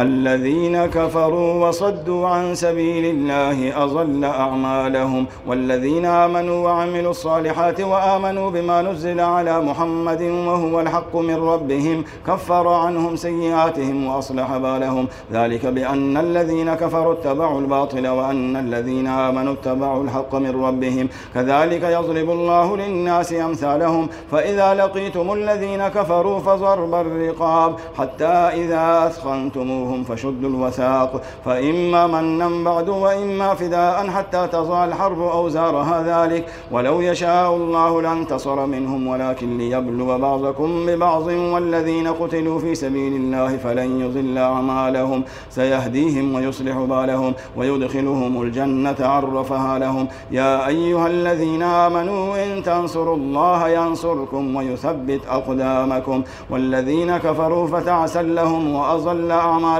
الذين كفروا وصدوا عن سبيل الله أضل أعمالهم والذين آمنوا وعملوا الصالحات وآمنوا بما نزل على محمد وهو الحق من ربهم كفر عنهم سيئاتهم وأصلح بالهم. ذلك بأن الذين كفروا اتبعوا الباطل وأن الذين آمنوا اتبعوا الحق من ربهم. كذلك يضرب الله للناس أمثالهم فإذا لقيتم الذين كفروا فضرب الرقاب حتى إذا أثخنتموه فخذوهم فشدوا الوثاق. فإما منا بعد وإما فداء حتى تضع الحرب أوزارها ذلك. ولو يشاء الله لانتصر منهم ولكن ليبلو بعضكم ببعض والذين قتلوا في سبيل الله فلن يضل أعمالهم. سيهديهم ويصلح بالهم ويدخلهم الجنة عرفها لهم. يا أيها الذين آمنوا إن تنصروا الله ينصركم ويثبت أقدامكم. والذين كفروا فتعسا لهم وأضل أعمالهم.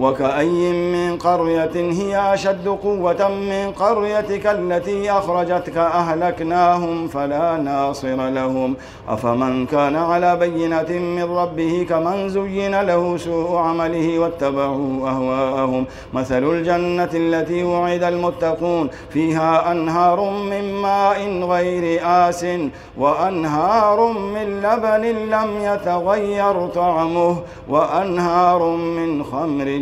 وكأي من قرية هي أشد قوة من قريتك التي أخرجتك أهلكناهم فلا ناصر لهم. أفمن كان على بينة من ربه كمن زين له سوء عمله واتبعوا أهواءهم. مثل الجنة التي وعد المتقون فيها أنهار من ماء غير آس وأنهار من لبن لم يتغير طعمه وأنهار من خمر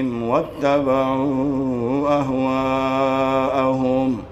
واتبعوا أهواءهم.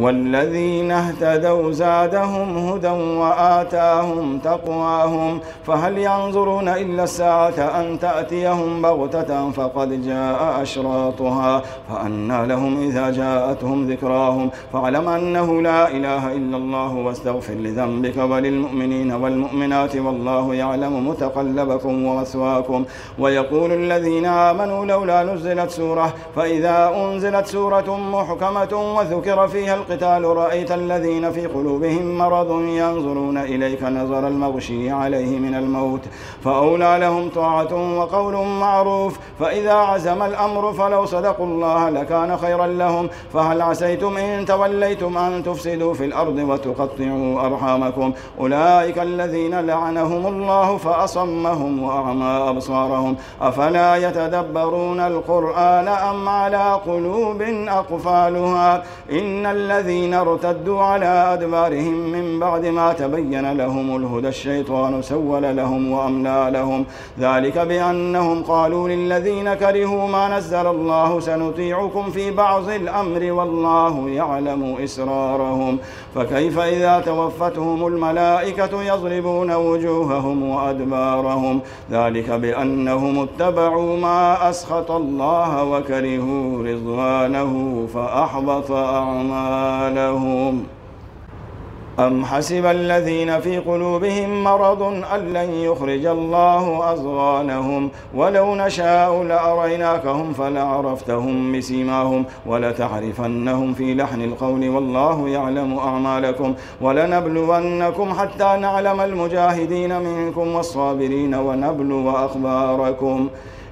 والذين اهتدوا زادهم هدى وآتاهم تقواهم فهل ينظرون إلا الساعة أن تأتيهم بغتة فقد جاء أشراطها فأنى لهم إذا جاءتهم ذكراهم فاعلم أنه لا إله إلا الله واستغفر لذنبك وللمؤمنين والمؤمنات والله يعلم متقلبكم ومثواكم ويقول الذين آمنوا لولا نزلت سورة فإذا أنزلت سورة محكمة وذكر فيها القتال رأيت الذين في قلوبهم مرض ينظرون إليك نظر المغشي عليه من الموت فأولى لهم طاعة وقول معروف فإذا عزم الأمر فلو صدقوا الله لكان خيرا لهم فهل عسيتم إن توليتم أن تفسدوا في الأرض وتقطعوا أرحامكم؟ أولئك الذين لعنهم الله فأصمهم وأعمى أبصارهم. أفلا يتدبرون القرآن أم على قلوب أقفالها؟ إن الذين ارتدوا على أدبارهم من بعد ما تبين لهم الهدى الشيطان سول لهم وأملى لهم. ذلك بأنهم قالوا للذين كرهوا ما نزل الله سنطيعكم في بعض الأمر والله يعلم إسرارهم. فكيف إذا توفتهم الملائكة يضربون وجوههم وأدبارهم؟ ذلك بأنهم اتبعوا ما أسخط الله وكرهوا رضوانه فأحبط أعمالهم. أم حسب الذين في قلوبهم مرض أن لن يخرج الله أضغانهم ولو نشاء لأريناكهم فلعرفتهم بسيماهم ولتعرفنهم في لحن القول والله يعلم أعمالكم. ولنبلونكم حتى نعلم المجاهدين منكم والصابرين ونبلو أخباركم.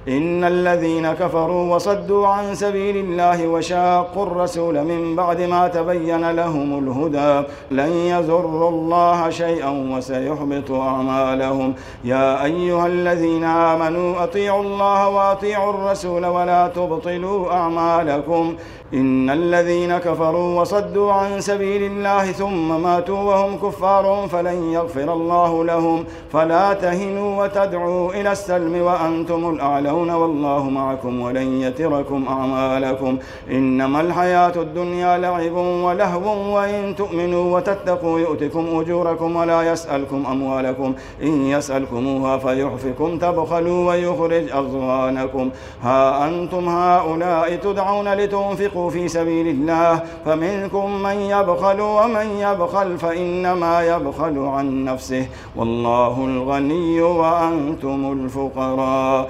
إن الذين كفروا وصدوا عن سبيل الله وشاقوا الرسول من بعد ما تبين لهم الهدى لن يزروا الله شيئا وسيحبط أعمالهم. يا أيها الذين آمنوا أطيعوا الله وأطيعوا الرسول ولا تبطلوا أعمالكم. إن الذين كفروا وصدوا عن سبيل الله ثم ماتوا وهم كفار فلن يغفر الله لهم. فلا تهنوا وتدعوا إلى السلم وأنتم الأعلون. والله معكم ولن يتركم أعمالكم. إنما الحياة الدنيا لعب ولهو وإن تؤمنوا وتتقوا يؤتكم أجوركم ولا يسألكم أموالكم. إن يسألكموها فيحفكم تبخلوا ويخرج أضغانكم. ها أنتم هؤلاء تدعون لتنفقوا في سبيل الله. فمنكم من يبخل ومن يبخل فإنما يبخل عن نفسه. والله الغني وأنتم الفقراء.